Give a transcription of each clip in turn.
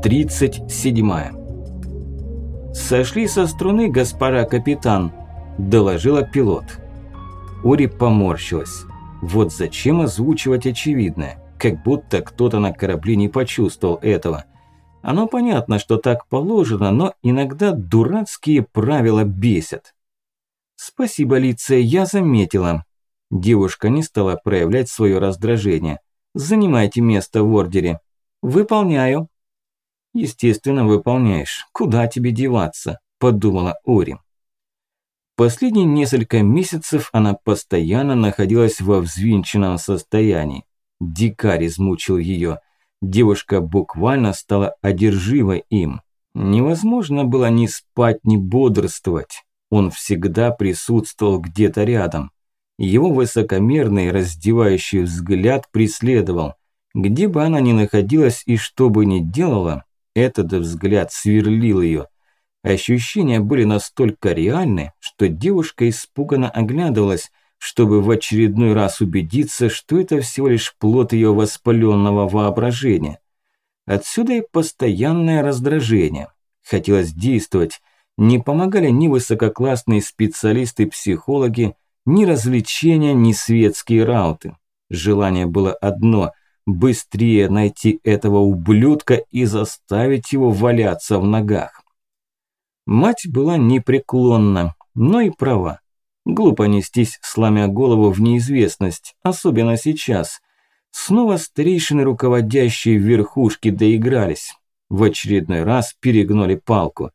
Глава 37 «Сошли со струны, госпожа капитан», – доложила пилот. Ори поморщилась. Вот зачем озвучивать очевидное, как будто кто-то на корабле не почувствовал этого. Оно понятно, что так положено, но иногда дурацкие правила бесят. «Спасибо, Лиция, я заметила». Девушка не стала проявлять свое раздражение. «Занимайте место в ордере». «Выполняю». «Естественно, выполняешь. Куда тебе деваться?» – подумала Ори. Последние несколько месяцев она постоянно находилась во взвинченном состоянии. Дикарь измучил ее. Девушка буквально стала одержимой им. Невозможно было ни спать, ни бодрствовать. Он всегда присутствовал где-то рядом. Его высокомерный, раздевающий взгляд преследовал. Где бы она ни находилась и что бы ни делала, этот взгляд сверлил ее. Ощущения были настолько реальны, что девушка испуганно оглядывалась, чтобы в очередной раз убедиться, что это всего лишь плод ее воспаленного воображения. Отсюда и постоянное раздражение. Хотелось действовать. Не помогали ни высококлассные специалисты-психологи, ни развлечения, ни светские рауты. Желание было одно быстрее найти этого ублюдка и заставить его валяться в ногах. Мать была непреклонна, но и права. Глупо нестись, сломя голову в неизвестность, особенно сейчас. Снова старейшины, руководящие верхушки, доигрались. В очередной раз перегнули палку.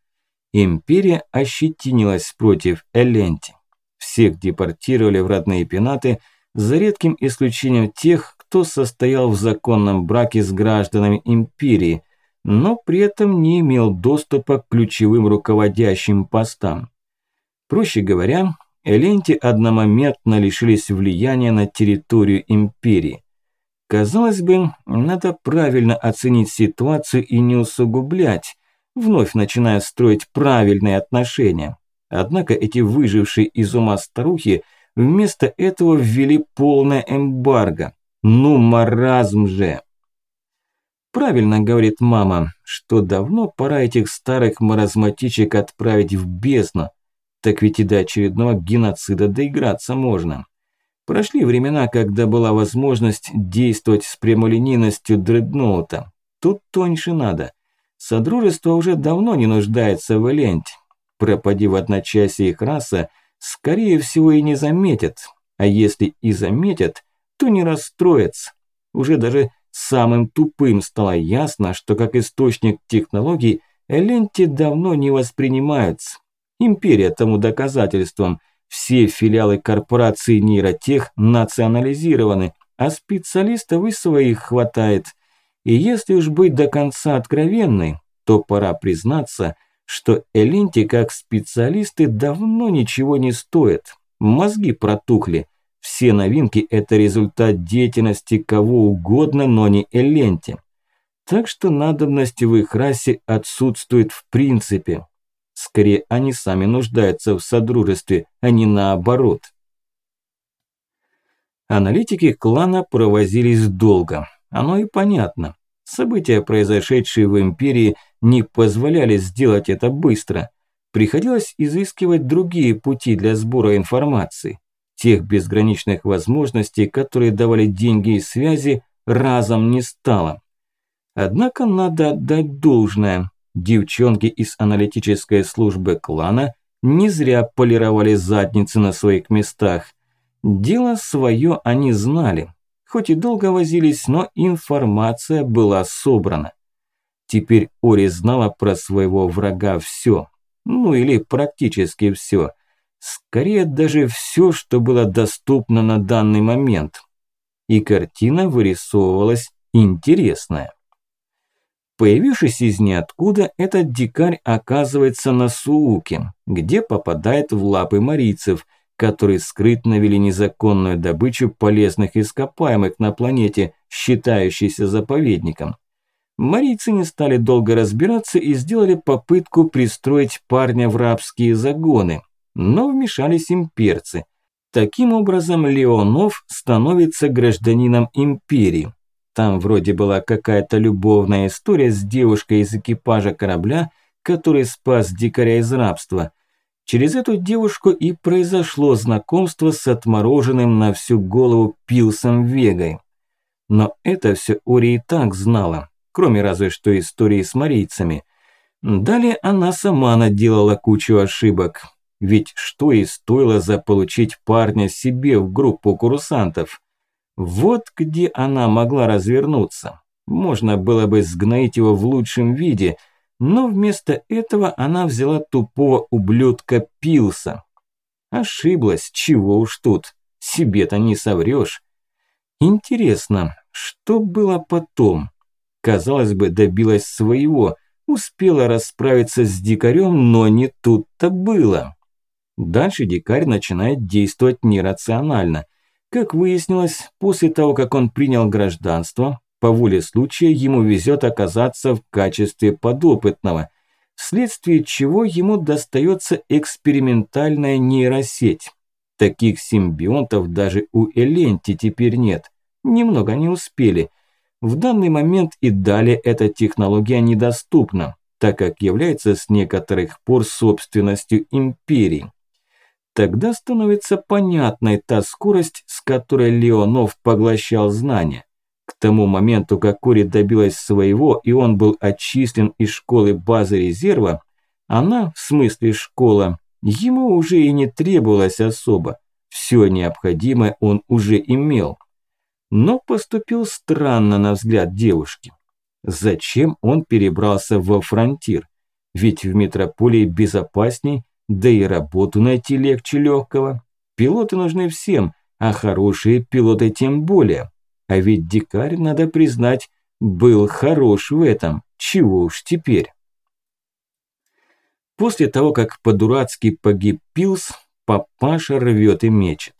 Империя ощетинилась против Эленти. Всех депортировали в родные пенаты, за редким исключением тех, кто состоял в законном браке с гражданами империи, но при этом не имел доступа к ключевым руководящим постам. Проще говоря, Эленти одномоментно лишились влияния на территорию империи. Казалось бы, надо правильно оценить ситуацию и не усугублять, вновь начиная строить правильные отношения. Однако эти выжившие из ума старухи вместо этого ввели полное эмбарго, ну, маразм же. Правильно говорит мама, что давно пора этих старых маразматичек отправить в бездну. Так ведь и до очередного геноцида доиграться можно. Прошли времена, когда была возможность действовать с прямолинейностью дредноута. Тут тоньше надо. Содружество уже давно не нуждается в эленте. Пропади в одночасье их раса, скорее всего и не заметят. А если и заметят, то не расстроится. Уже даже самым тупым стало ясно, что как источник технологий Эленти давно не воспринимаются. Империя тому доказательством. Все филиалы корпорации нейротех национализированы, а специалистов и своих хватает. И если уж быть до конца откровенной, то пора признаться, что Эленти как специалисты давно ничего не стоят. Мозги протухли, все новинки – это результат деятельности кого угодно, но не Эленти. Так что надобность в их расе отсутствует в принципе. Скорее, они сами нуждаются в содружестве, а не наоборот. Аналитики клана провозились долго. Оно и понятно. События, произошедшие в Империи, не позволяли сделать это быстро. Приходилось изыскивать другие пути для сбора информации. Тех безграничных возможностей, которые давали деньги и связи, разом не стало. Однако надо отдать должное. Девчонки из аналитической службы клана не зря полировали задницы на своих местах. Дело свое они знали. Хоть и долго возились, но информация была собрана. Теперь Ори знала про своего врага все. Ну или практически все. Скорее даже все, что было доступно на данный момент. И картина вырисовывалась интересная. Появившись из ниоткуда, этот дикарь оказывается на Сууке, где попадает в лапы марийцев, которые скрытно вели незаконную добычу полезных ископаемых на планете, считающейся заповедником. Марийцы не стали долго разбираться и сделали попытку пристроить парня в рабские загоны, но вмешались имперцы. Таким образом, Леонов становится гражданином империи. Там вроде была какая-то любовная история с девушкой из экипажа корабля, который спас дикаря из рабства. Через эту девушку и произошло знакомство с отмороженным на всю голову Пилсом Вегой. Но это все Ори и так знала, кроме разве что истории с марийцами. Далее она сама наделала кучу ошибок. Ведь что и стоило заполучить парня себе в группу курсантов. Вот где она могла развернуться. Можно было бы сгноить его в лучшем виде, но вместо этого она взяла тупого ублюдка Пилса. Ошиблась, чего уж тут, себе-то не соврёшь. Интересно, что было потом? Казалось бы, добилась своего, успела расправиться с дикарем, но не тут-то было. Дальше дикарь начинает действовать нерационально. Как выяснилось, после того, как он принял гражданство, по воле случая ему везет оказаться в качестве подопытного, вследствие чего ему достается экспериментальная нейросеть. Таких симбионтов даже у Эленти теперь нет. Немного не успели. В данный момент и далее эта технология недоступна, так как является с некоторых пор собственностью империи. Тогда становится понятной та скорость, с которой Леонов поглощал знания. К тому моменту, как Кори добилась своего и он был отчислен из школы базы резерва, она, в смысле школа, Ему уже и не требовалось особо. Все необходимое он уже имел. Но поступил странно на взгляд девушки. Зачем он перебрался во фронтир? Ведь в метрополии безопасней, да и работу найти легче легкого. Пилоты нужны всем, а хорошие пилоты тем более. А ведь дикарь, надо признать, был хорош в этом. Чего уж теперь. После того, как по-дурацки погиб Пилс, папаша рвет и мечет.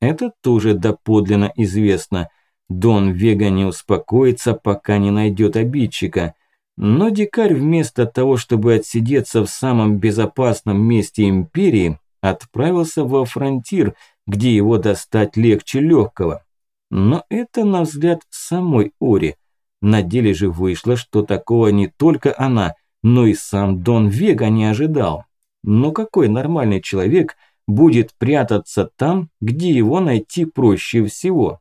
Это тоже доподлинно известно. Дон Вега не успокоится, пока не найдет обидчика. Но дикарь вместо того, чтобы отсидеться в самом безопасном месте Империи, отправился во фронтир, где его достать легче легкого. Но это на взгляд самой Ори. На деле же вышло, что такого не только она – но и сам Дон Вега не ожидал. Но какой нормальный человек будет прятаться там, где его найти проще всего?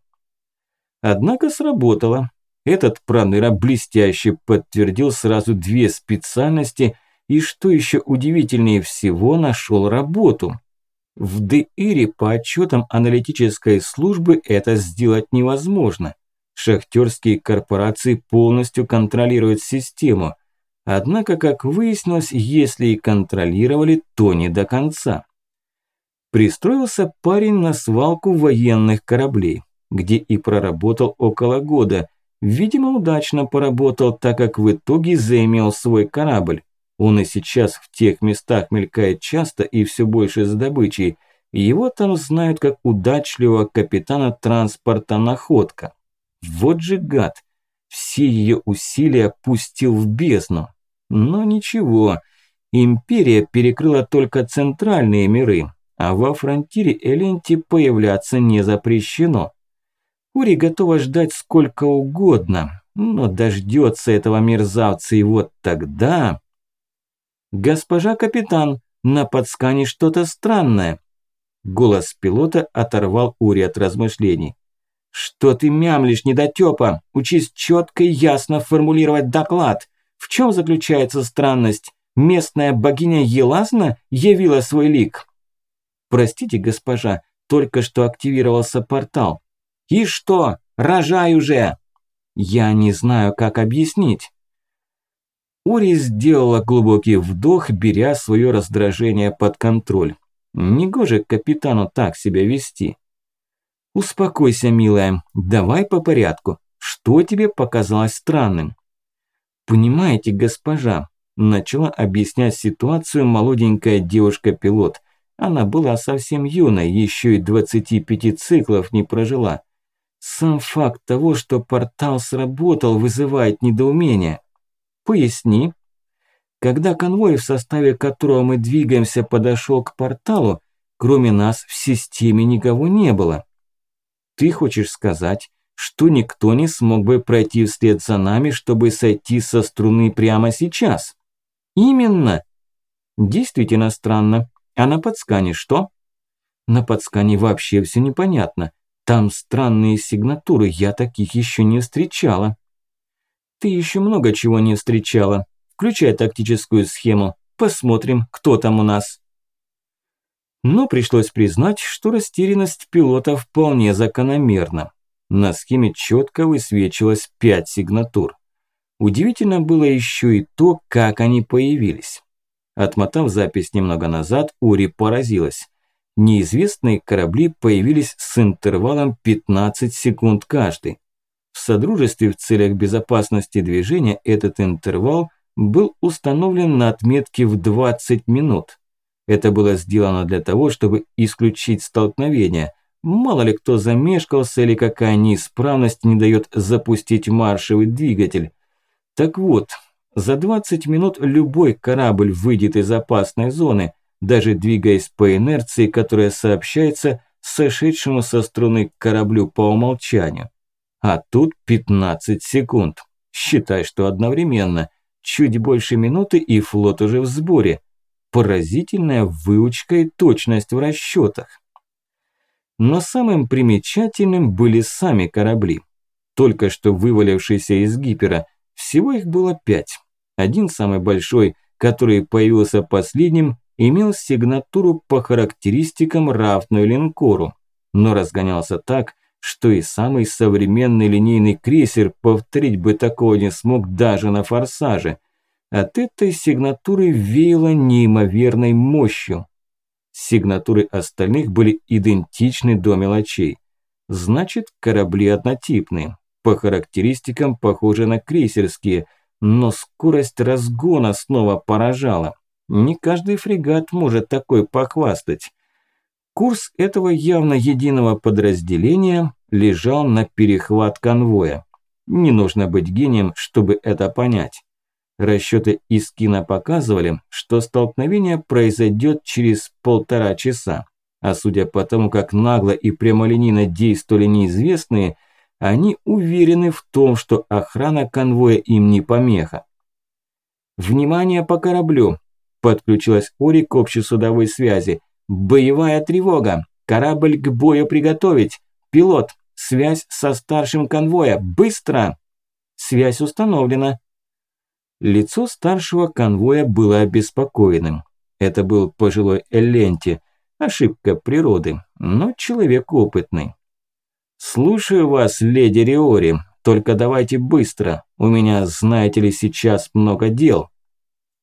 Однако сработало. Этот проныра блестяще подтвердил сразу две специальности и, что еще удивительнее всего, нашел работу. В ДИРе по отчетам аналитической службы это сделать невозможно. Шахтерские корпорации полностью контролируют систему – Однако, как выяснилось, если и контролировали, то не до конца. Пристроился парень на свалку военных кораблей, где и проработал около года. Видимо, удачно поработал, так как в итоге заимел свой корабль. Он и сейчас в тех местах мелькает часто и все больше с добычей. Его там знают как удачливого капитана транспорта «Находка». Вот же гад! Все ее усилия пустил в бездну. Но ничего, империя перекрыла только центральные миры, а во фронтире Эленти появляться не запрещено. Ури готова ждать сколько угодно, но дождется этого мерзавца, и вот тогда... «Госпожа капитан, на подскане что-то странное». Голос пилота оторвал Ури от размышлений. «Что ты мямлишь, недотёпа? Учись четко и ясно формулировать доклад. В чем заключается странность? Местная богиня Елазна явила свой лик. Простите, госпожа, только что активировался портал. И что? Рожай уже! Я не знаю, как объяснить. Ури сделала глубокий вдох, беря свое раздражение под контроль. Негоже капитану так себя вести. Успокойся, милая, давай по порядку. Что тебе показалось странным? «Понимаете, госпожа», – начала объяснять ситуацию молоденькая девушка-пилот. Она была совсем юной, еще и 25 циклов не прожила. Сам факт того, что портал сработал, вызывает недоумение. Поясни. Когда конвой, в составе которого мы двигаемся, подошел к порталу, кроме нас в системе никого не было. Ты хочешь сказать, что никто не смог бы пройти вслед за нами, чтобы сойти со струны прямо сейчас. Именно. Действительно странно. А на подскане что? На подскане вообще все непонятно. Там странные сигнатуры, я таких еще не встречала. Ты еще много чего не встречала. Включай тактическую схему. Посмотрим, кто там у нас. Но пришлось признать, что растерянность пилота вполне закономерна. На схеме четко высвечивалось пять сигнатур. Удивительно было еще и то, как они появились. Отмотав запись немного назад, Ури поразилась. Неизвестные корабли появились с интервалом 15 секунд каждый. В Содружестве в целях безопасности движения этот интервал был установлен на отметке в 20 минут. Это было сделано для того, чтобы исключить столкновение. Мало ли кто замешкался или какая неисправность не дает запустить маршевый двигатель. Так вот, за 20 минут любой корабль выйдет из опасной зоны, даже двигаясь по инерции, которая сообщается сошедшему со струны кораблю по умолчанию. А тут 15 секунд. Считай, что одновременно. Чуть больше минуты и флот уже в сборе. Поразительная выучка и точность в расчетах. Но самым примечательным были сами корабли. Только что вывалившиеся из гипера. Всего их было пять. Один самый большой, который появился последним, имел сигнатуру по характеристикам равную линкору, но разгонялся так, что и самый современный линейный крейсер повторить бы такого не смог даже на форсаже. От этой сигнатуры веяло неимоверной мощью. Сигнатуры остальных были идентичны до мелочей. Значит, корабли однотипные, по характеристикам похожи на крейсерские, но скорость разгона снова поражала. Не каждый фрегат может такой похвастать. Курс этого явно единого подразделения лежал на перехват конвоя. Не нужно быть гением, чтобы это понять. Расчеты из кино показывали, что столкновение произойдет через полтора часа. А судя по тому, как нагло и прямолинейно действовали неизвестные, они уверены в том, что охрана конвоя им не помеха. «Внимание по кораблю!» – подключилась Ори к общей судовой связи. «Боевая тревога! Корабль к бою приготовить! Пилот, связь со старшим конвоя! Быстро!» «Связь установлена!» Лицо старшего конвоя было обеспокоенным. Это был пожилой Эленти, ошибка природы, но человек опытный. «Слушаю вас, леди Риори, только давайте быстро, у меня, знаете ли, сейчас много дел».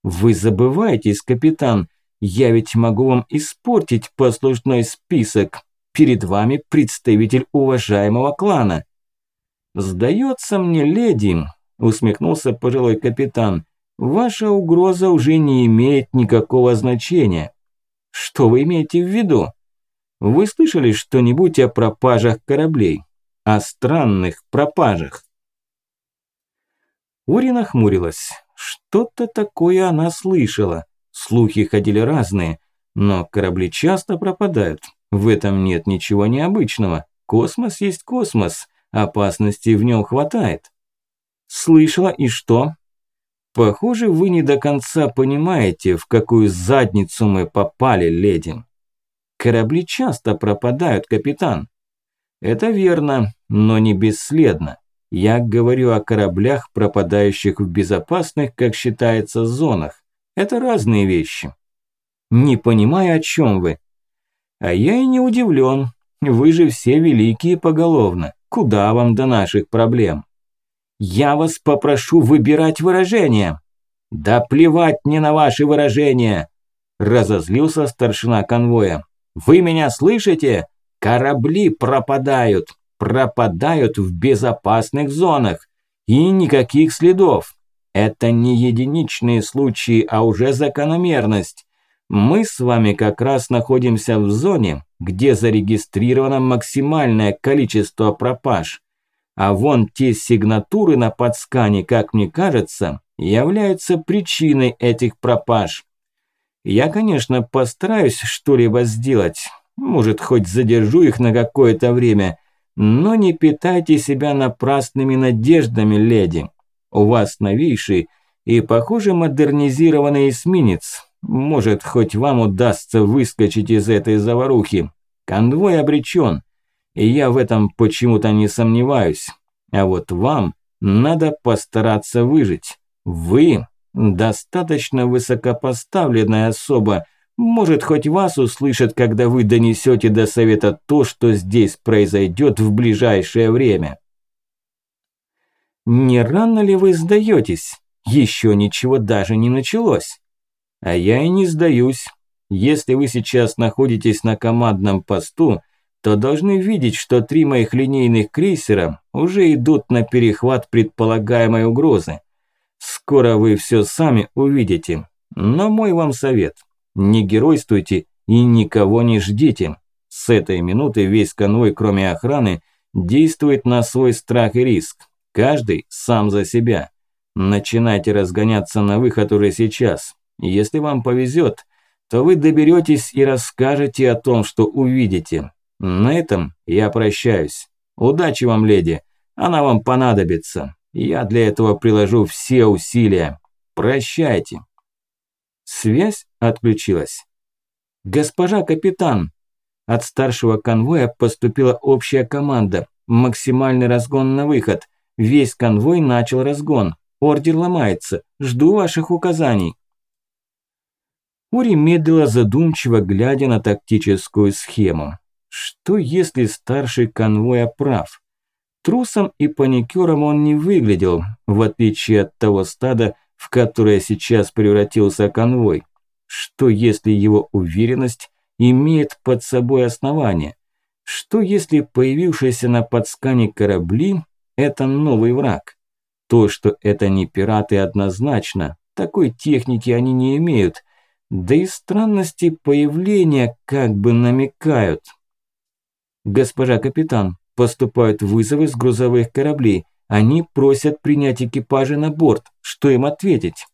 «Вы забываетесь, капитан, я ведь могу вам испортить послужной список. Перед вами представитель уважаемого клана». «Сдается мне, леди, усмехнулся пожилой капитан. Ваша угроза уже не имеет никакого значения. Что вы имеете в виду? Вы слышали что-нибудь о пропажах кораблей? О странных пропажах? Ури нахмурилась. Что-то такое она слышала. Слухи ходили разные, но корабли часто пропадают. В этом нет ничего необычного. Космос есть космос, опасностей в нем хватает. Слышала и что? Похоже, вы не до конца понимаете, в какую задницу мы попали, леди. Корабли часто пропадают, капитан. Это верно, но не бесследно. Я говорю о кораблях, пропадающих в безопасных, как считается, зонах. Это разные вещи. Не понимаю, о чем вы. А я и не удивлен. Вы же все великие поголовно. Куда вам до наших проблем? Я вас попрошу выбирать выражения. Да плевать мне на ваши выражения. Разозлился старшина конвоя. Вы меня слышите? Корабли пропадают. Пропадают в безопасных зонах. И никаких следов. Это не единичные случаи, а уже закономерность. Мы с вами как раз находимся в зоне, где зарегистрировано максимальное количество пропаж. А вон те сигнатуры на подскане, как мне кажется, являются причиной этих пропаж. Я, конечно, постараюсь что-либо сделать. Может, хоть задержу их на какое-то время. Но не питайте себя напрасными надеждами, леди. У вас новейший и, похоже, модернизированный эсминец. Может, хоть вам удастся выскочить из этой заварухи. Конвой обречен, и я в этом почему-то не сомневаюсь. А вот вам надо постараться выжить. Вы достаточно высокопоставленная особа, может, хоть вас услышат, когда вы донесете до совета то, что здесь произойдет в ближайшее время. Не рано ли вы сдаетесь? Еще ничего даже не началось. А я и не сдаюсь. Если вы сейчас находитесь на командном посту, то должны видеть, что три моих линейных крейсера уже идут на перехват предполагаемой угрозы. Скоро вы все сами увидите. Но мой вам совет – не геройствуйте и никого не ждите. С этой минуты весь конвой, кроме охраны, действует на свой страх и риск. Каждый сам за себя. Начинайте разгоняться на выход уже сейчас. Если вам повезет, то вы доберетесь и расскажете о том, что увидите. На этом я прощаюсь. Удачи вам, леди. Она вам понадобится. Я для этого приложу все усилия. Прощайте. Связь отключилась. «Госпожа капитан!» От старшего конвоя поступила общая команда. Максимальный разгон на выход. Весь конвой начал разгон. Ордер ломается. Жду ваших указаний. Ури медлила задумчиво, глядя на тактическую схему. Что если старший конвоя прав? Трусом и паникером он не выглядел, в отличие от того стада, в которое сейчас превратился конвой. Что если его уверенность имеет под собой основание? Что если появившиеся на подскане корабли – это новый враг? То, что это не пираты однозначно, такой техники они не имеют, да и странности появления как бы намекают. Госпожа капитан, поступают вызовы с грузовых кораблей, они просят принять экипажи на борт. Что им ответить?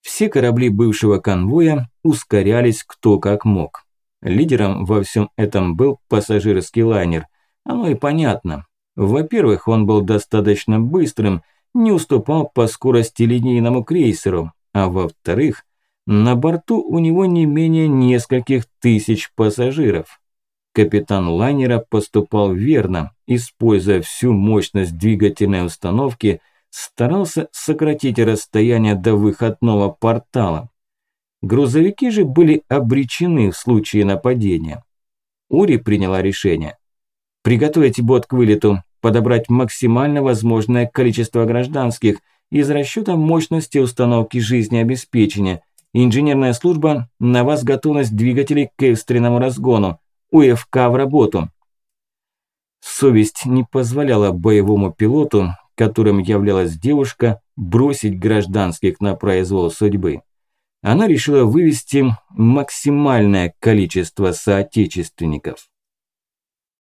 Все корабли бывшего конвоя ускорялись кто как мог. Лидером во всем этом был пассажирский лайнер. Оно и понятно. Во-первых, он был достаточно быстрым, не уступал по скорости линейному крейсеру. А во-вторых, на борту у него не менее нескольких тысяч пассажиров. Капитан лайнера поступал верно, используя всю мощность двигательной установки, старался сократить расстояние до выходного портала. Грузовики же были обречены в случае нападения. Ури приняла решение. Приготовить бот к вылету, подобрать максимально возможное количество гражданских из расчета мощности установки жизнеобеспечения. Инженерная служба, на вас готовность двигателей к экстренному разгону. УФК в работу. Совесть не позволяла боевому пилоту, которым являлась девушка, бросить гражданских на произвол судьбы. Она решила вывести максимальное количество соотечественников.